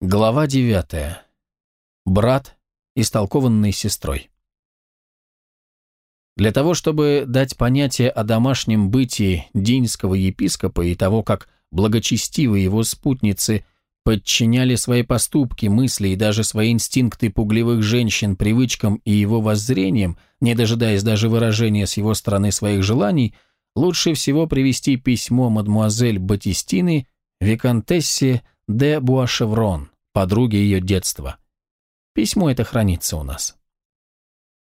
Глава девятая. Брат, истолкованный сестрой. Для того, чтобы дать понятие о домашнем бытии динского епископа и того, как благочестивые его спутницы подчиняли свои поступки, мысли и даже свои инстинкты пугливых женщин привычкам и его воззрениям, не дожидаясь даже выражения с его стороны своих желаний, лучше всего привести письмо мадмуазель Батистины Викантессе де Буашеврон, подруги ее детства. Письмо это хранится у нас.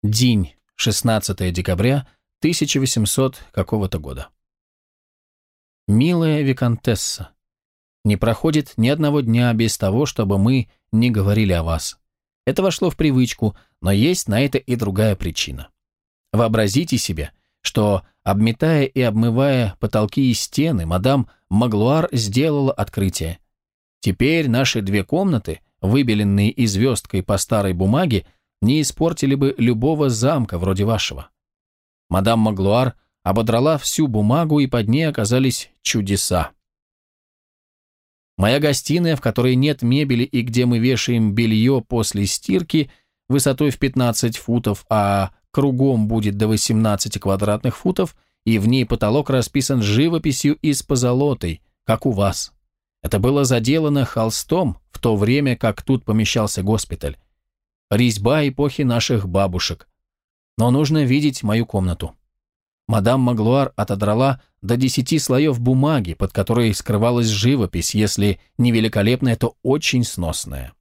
День, 16 декабря 1800 какого-то года. Милая Викантесса, не проходит ни одного дня без того, чтобы мы не говорили о вас. Это вошло в привычку, но есть на это и другая причина. Вообразите себе, что, обметая и обмывая потолки и стены, мадам Маглуар сделала открытие – Теперь наши две комнаты, выбеленные и звездкой по старой бумаге, не испортили бы любого замка вроде вашего. Мадам Маглуар ободрала всю бумагу, и под ней оказались чудеса. Моя гостиная, в которой нет мебели и где мы вешаем белье после стирки, высотой в 15 футов, а кругом будет до 18 квадратных футов, и в ней потолок расписан живописью из позолотой, как у вас. Это было заделано холстом в то время, как тут помещался госпиталь. Резьба эпохи наших бабушек. Но нужно видеть мою комнату. Мадам Маглуар отодрала до десяти слоев бумаги, под которой скрывалась живопись, если не великолепная, то очень сносная.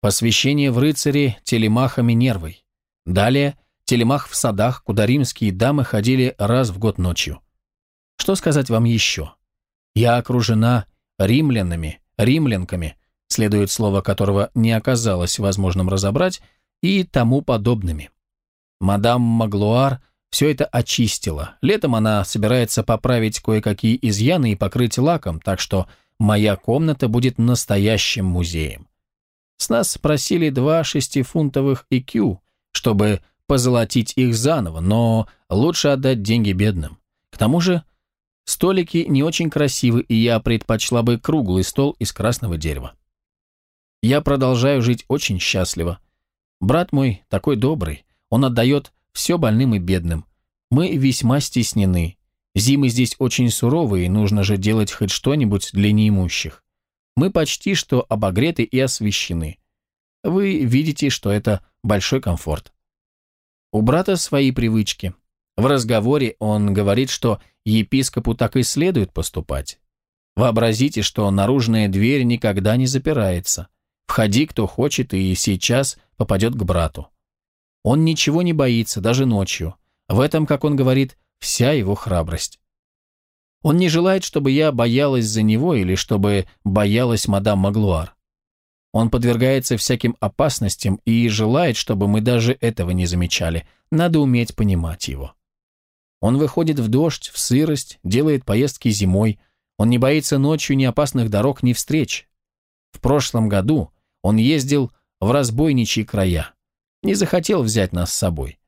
Посвящение в рыцаре Телемаха Минервой. Далее Телемах в садах, куда римские дамы ходили раз в год ночью. Что сказать вам еще? Я окружена римлянами, римлянками, следует слово которого не оказалось возможным разобрать, и тому подобными. Мадам Маглуар все это очистила. Летом она собирается поправить кое-какие изъяны и покрыть лаком, так что моя комната будет настоящим музеем. С нас спросили два шестифунтовых IQ, чтобы позолотить их заново, но лучше отдать деньги бедным. К тому же Столики не очень красивы, и я предпочла бы круглый стол из красного дерева. Я продолжаю жить очень счастливо. Брат мой такой добрый, он отдает все больным и бедным. Мы весьма стеснены. Зимы здесь очень суровые, и нужно же делать хоть что-нибудь для неимущих. Мы почти что обогреты и освещены. Вы видите, что это большой комфорт. У брата свои привычки. В разговоре он говорит, что епископу так и следует поступать. Вообразите, что наружная дверь никогда не запирается. Входи, кто хочет, и сейчас попадет к брату. Он ничего не боится, даже ночью. В этом, как он говорит, вся его храбрость. Он не желает, чтобы я боялась за него или чтобы боялась мадам Маглуар. Он подвергается всяким опасностям и желает, чтобы мы даже этого не замечали. Надо уметь понимать его. Он выходит в дождь, в сырость, делает поездки зимой. Он не боится ночью ни опасных дорог, ни встреч. В прошлом году он ездил в разбойничьи края. Не захотел взять нас с собой.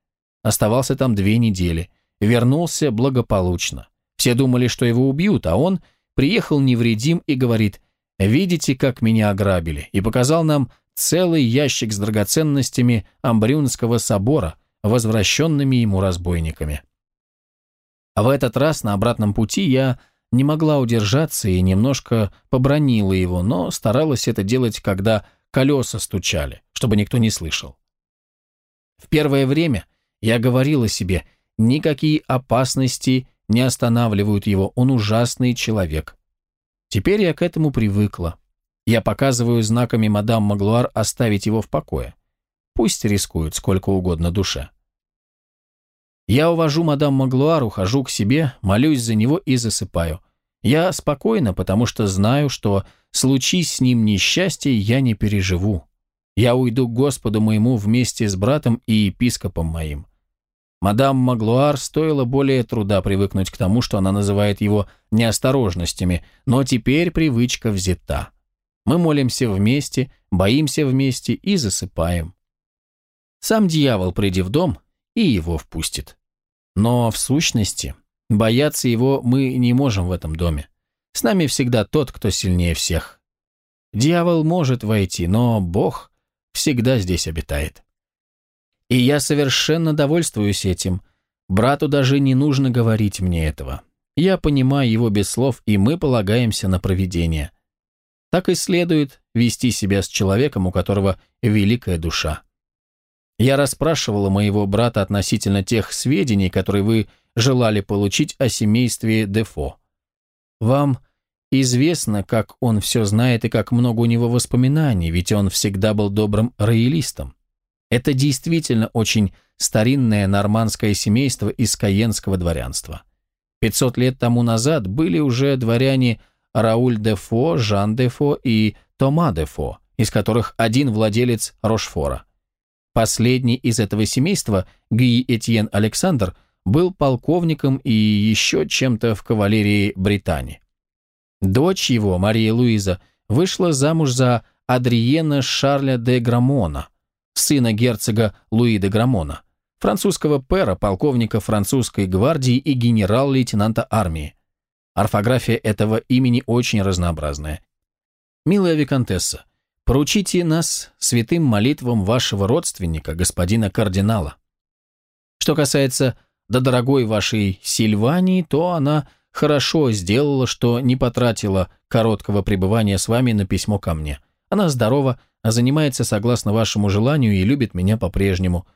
Оставался там две недели. Вернулся благополучно. Все думали, что его убьют, а он приехал невредим и говорит «Видите, как меня ограбили?» и показал нам целый ящик с драгоценностями Амбрюнского собора, возвращенными ему разбойниками. А в этот раз на обратном пути я не могла удержаться и немножко побронила его, но старалась это делать, когда колеса стучали, чтобы никто не слышал. В первое время я говорила себе, никакие опасности не останавливают его, он ужасный человек. Теперь я к этому привыкла. Я показываю знаками мадам Маглуар оставить его в покое. Пусть рискует сколько угодно душе. Я увожу мадам Маглуар, ухожу к себе, молюсь за него и засыпаю. Я спокойно, потому что знаю, что случись с ним несчастье, я не переживу. Я уйду к Господу моему вместе с братом и епископом моим. Мадам Маглуар стоило более труда привыкнуть к тому, что она называет его неосторожностями, но теперь привычка взята. Мы молимся вместе, боимся вместе и засыпаем. Сам дьявол, приди в дом, и его впустит. Но в сущности, бояться его мы не можем в этом доме. С нами всегда тот, кто сильнее всех. Дьявол может войти, но Бог всегда здесь обитает. И я совершенно довольствуюсь этим. Брату даже не нужно говорить мне этого. Я понимаю его без слов, и мы полагаемся на провидение. Так и следует вести себя с человеком, у которого великая душа. Я расспрашивала моего брата относительно тех сведений, которые вы желали получить о семействе Дефо. Вам известно, как он все знает и как много у него воспоминаний, ведь он всегда был добрым роялистом. Это действительно очень старинное нормандское семейство из каенского дворянства. 500 лет тому назад были уже дворяне Рауль де Фо, Жан де Фо и Тома де Фо, из которых один владелец Рошфора. Последний из этого семейства, Гюи Этьен Александр, был полковником и еще чем-то в кавалерии Британии. Дочь его, Мария Луиза, вышла замуж за Адриена Шарля де Грамона, сына герцога Луи де Грамона, французского пера, полковника французской гвардии и генерал-лейтенанта армии. Орфография этого имени очень разнообразная. Милая виконтесса, поручите нас святым молитвам вашего родственника, господина кардинала. Что касается до дорогой вашей Сильвании, то она хорошо сделала, что не потратила короткого пребывания с вами на письмо ко мне. Она здорова, а занимается согласно вашему желанию и любит меня по-прежнему.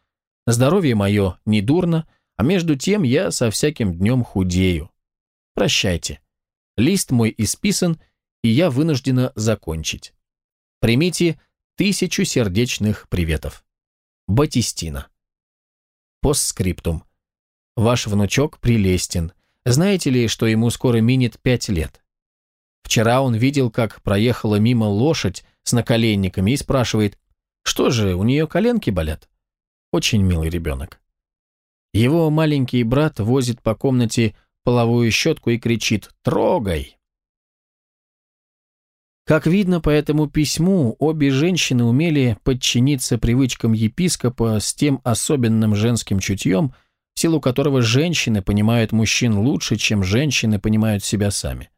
Здоровье мое не дурно, а между тем я со всяким днем худею. Прощайте. Лист мой исписан, и я вынуждена закончить. Примите тысячу сердечных приветов. Батистина. Постскриптум. Ваш внучок прелестен. Знаете ли, что ему скоро минет пять лет? Вчера он видел, как проехала мимо лошадь с наколенниками и спрашивает, что же, у нее коленки болят? Очень милый ребенок. Его маленький брат возит по комнате половую щетку и кричит «Трогай!». Как видно по этому письму, обе женщины умели подчиниться привычкам епископа с тем особенным женским чутьем, в силу которого женщины понимают мужчин лучше, чем женщины понимают себя сами.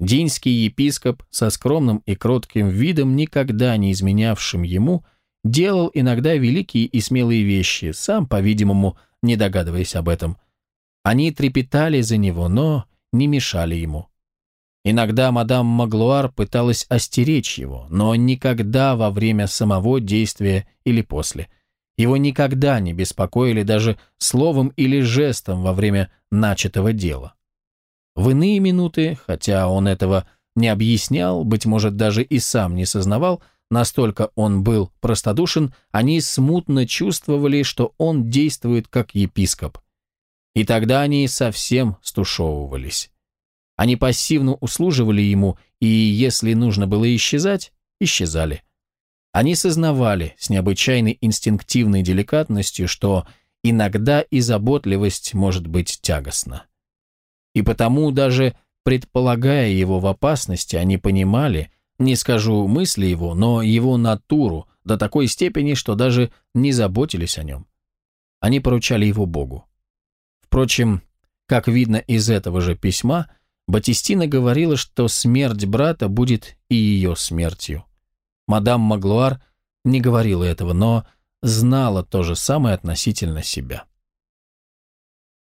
Динский епископ со скромным и кротким видом, никогда не изменявшим ему, делал иногда великие и смелые вещи, сам, по-видимому, не догадываясь об этом – они трепетали за него, но не мешали ему. Иногда мадам Маглуар пыталась остеречь его, но никогда во время самого действия или после. Его никогда не беспокоили даже словом или жестом во время начатого дела. В иные минуты, хотя он этого не объяснял, быть может, даже и сам не сознавал, настолько он был простодушен, они смутно чувствовали, что он действует как епископ, и тогда они совсем стушевывались. Они пассивно услуживали ему, и если нужно было исчезать, исчезали. Они сознавали с необычайной инстинктивной деликатностью, что иногда и заботливость может быть тягостна. И потому даже предполагая его в опасности, они понимали, не скажу мысли его, но его натуру до такой степени, что даже не заботились о нем. Они поручали его Богу. Впрочем, как видно из этого же письма, Батистина говорила, что смерть брата будет и ее смертью. Мадам Маглуар не говорила этого, но знала то же самое относительно себя.